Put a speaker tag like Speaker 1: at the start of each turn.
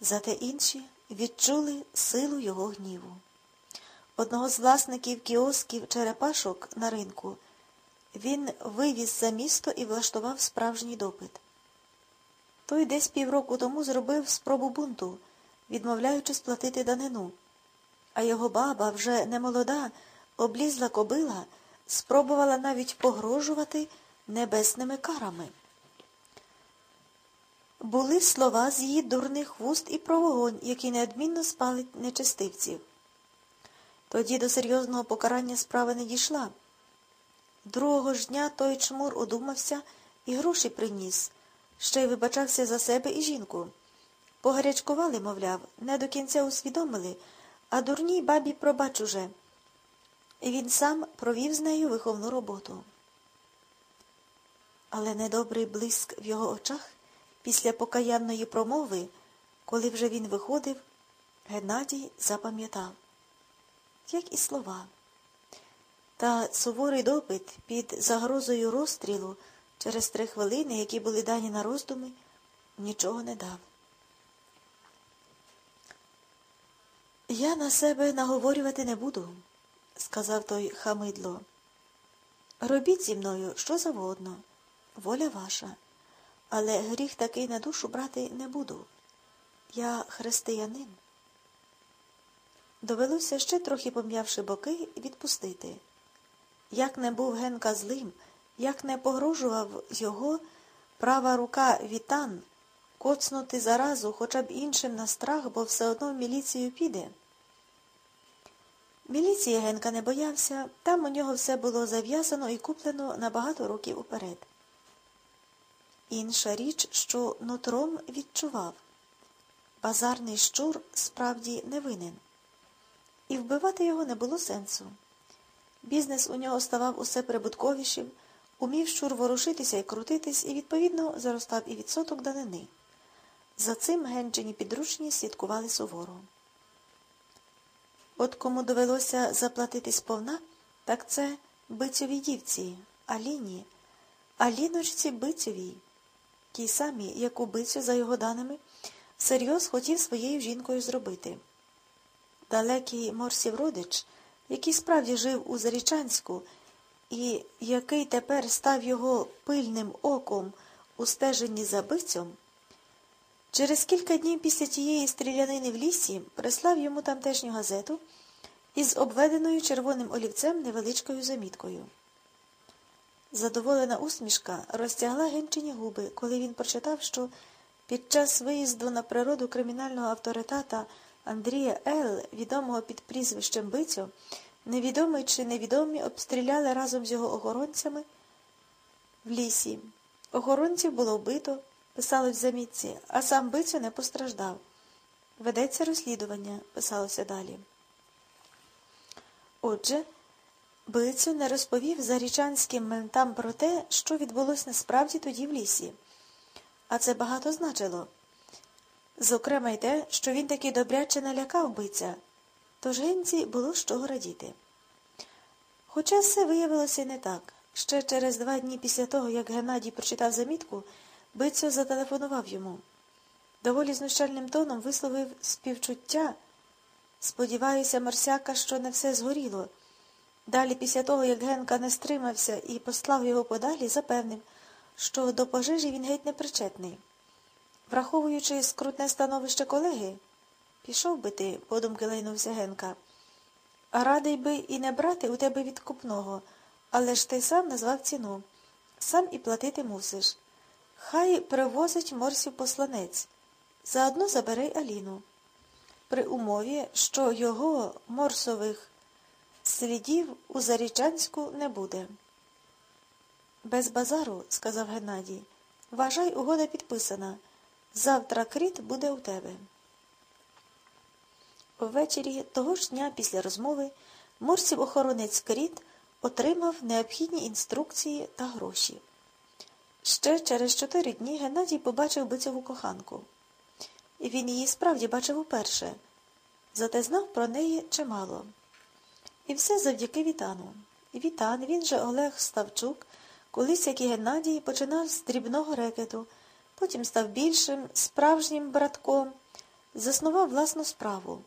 Speaker 1: Зате інші відчули силу його гніву. Одного з власників кіосків черепашок на ринку він вивіз за місто і влаштував справжній допит. Той десь півроку тому зробив спробу бунту, відмовляючи сплатити данину, а його баба, вже немолода, облізла кобила, спробувала навіть погрожувати небесними карами. Були слова з її дурних вуст і про вогонь, який неодмінно спалить нечестивців. Тоді до серйозного покарання справа не дійшла. Другого ж дня той чмур одумався і гроші приніс, ще й вибачався за себе і жінку. Погарячкували, мовляв, не до кінця усвідомили, а дурній бабі пробач уже. Він сам провів з нею виховну роботу. Але недобрий блиск в його очах після покаянної промови, коли вже він виходив, Геннадій запам'ятав, як і слова. Та суворий допит під загрозою розстрілу через три хвилини, які були дані на роздуми, нічого не дав. Я на себе наговорювати не буду, сказав той Хамидло. Робіть зі мною що завгодно, воля ваша, але гріх такий на душу брати не буду. Я християнин. Довелося ще трохи пом'явши боки, відпустити. Як не був Генка злим, як не погрожував його права рука Вітан коцнути заразу хоча б іншим на страх, бо все одно в міліцію піде. Міліції Генка не боявся, там у нього все було зав'язано і куплено на багато років уперед. Інша річ, що нутром відчував базарний щур справді не винен, і вбивати його не було сенсу. Бізнес у нього ставав усе прибутковішим, умів щур ворушитися і крутитись, і, відповідно, заростав і відсоток данини. За цим генчині підручні слідкували суворо. От кому довелося заплатити сповна, так це бицьовій дівці, Аліні, Аліночці Бицьовій, тій самій, яку бицю, за його даними, всерйоз хотів своєю жінкою зробити. Далекий Морсів родич, який справді жив у Зарічанську, і який тепер став його пильним оком у стеженні за бицьом, Через кілька днів після тієї стрілянини в лісі прислав йому тамтешню газету із обведеною червоним олівцем невеличкою заміткою. Задоволена усмішка розтягла генчині губи, коли він прочитав, що під час виїзду на природу кримінального авторитета Андрія Ел, відомого під прізвищем Бицю, невідомий чи невідомі обстріляли разом з його охоронцями в лісі. Охоронців було вбито писалось в замітці, а сам бицю не постраждав. Ведеться розслідування, писалося далі. Отже, бицю не розповів зарічанським ментам про те, що відбулося насправді тоді в лісі. А це багато значило. Зокрема й те, що він таки добряче налякав биця, тож генці було з чого радіти. Хоча все виявилося не так. Ще через два дні після того, як Геннадій прочитав замітку, Бицьо зателефонував йому. Доволі знущальним тоном висловив співчуття. Сподіваюся, Марсяка, що не все згоріло. Далі, після того, як Генка не стримався і послав його подалі, запевнив, що до пожежі він геть не причетний. Враховуючи скрутне становище колеги, пішов би ти, подумки лайнувся Генка. Радий би і не брати у тебе відкупного, але ж ти сам назвав ціну. Сам і платити мусиш. Хай привозить морсів посланець, заодно забери Аліну. При умові, що його морсових слідів у Зарічанську не буде. Без базару, сказав Геннадій, вважай, угода підписана. Завтра кріт буде у тебе. Ввечері того ж дня після розмови морсів охоронець кріт отримав необхідні інструкції та гроші. Ще через чотири дні Геннадій побачив бицьову коханку. Він її справді бачив уперше, зате знав про неї чимало. І все завдяки Вітану. Вітан, він же Олег Ставчук, колись, як і Геннадій, починав з дрібного рекету, потім став більшим, справжнім братком, заснував власну справу.